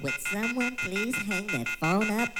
Would someone please hang that phone up?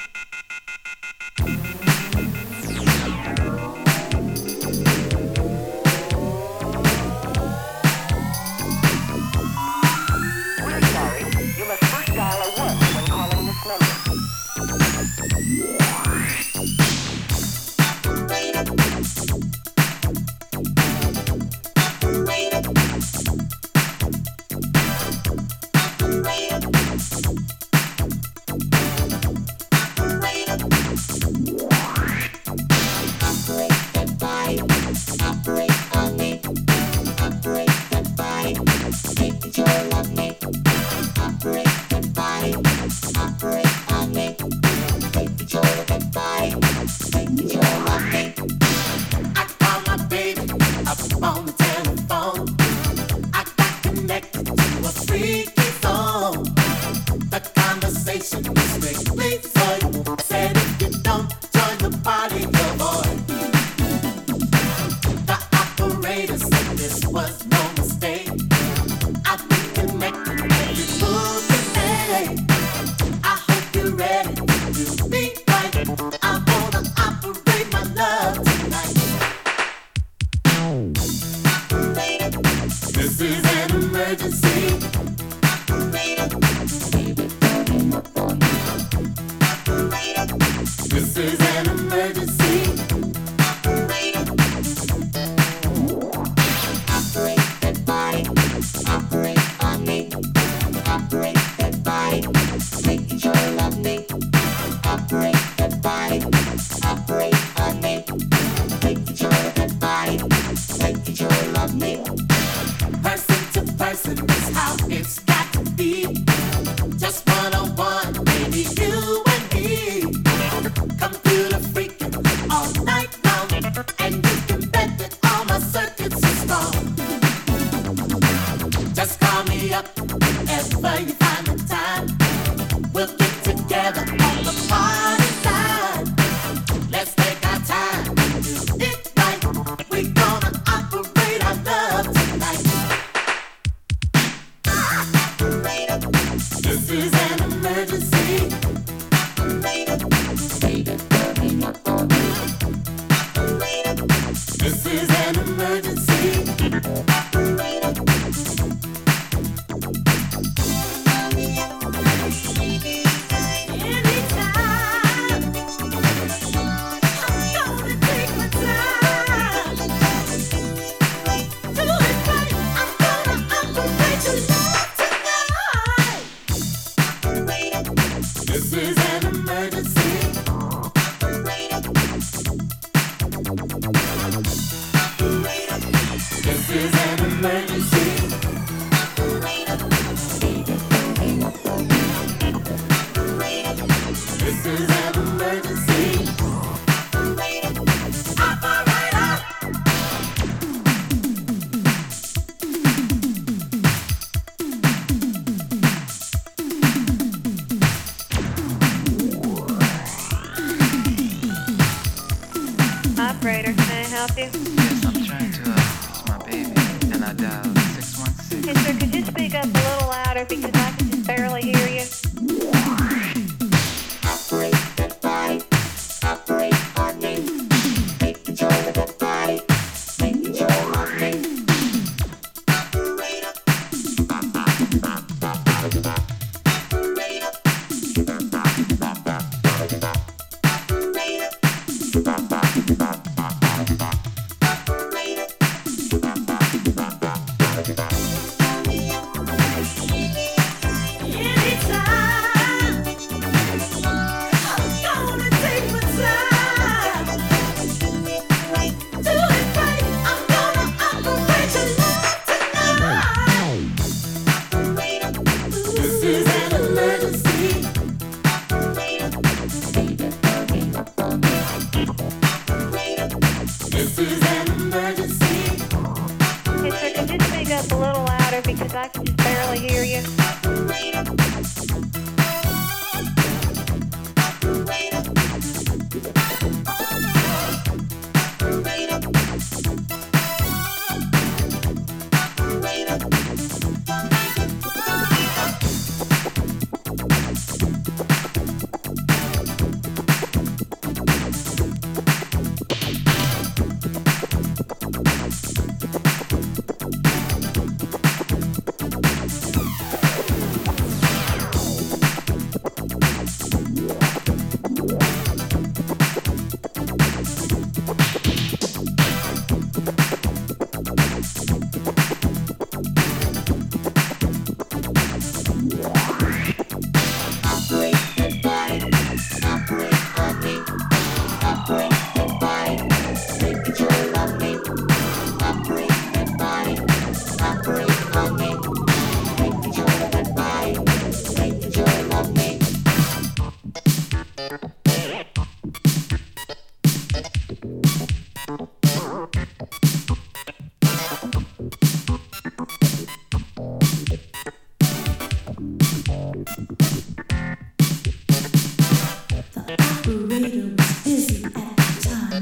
After.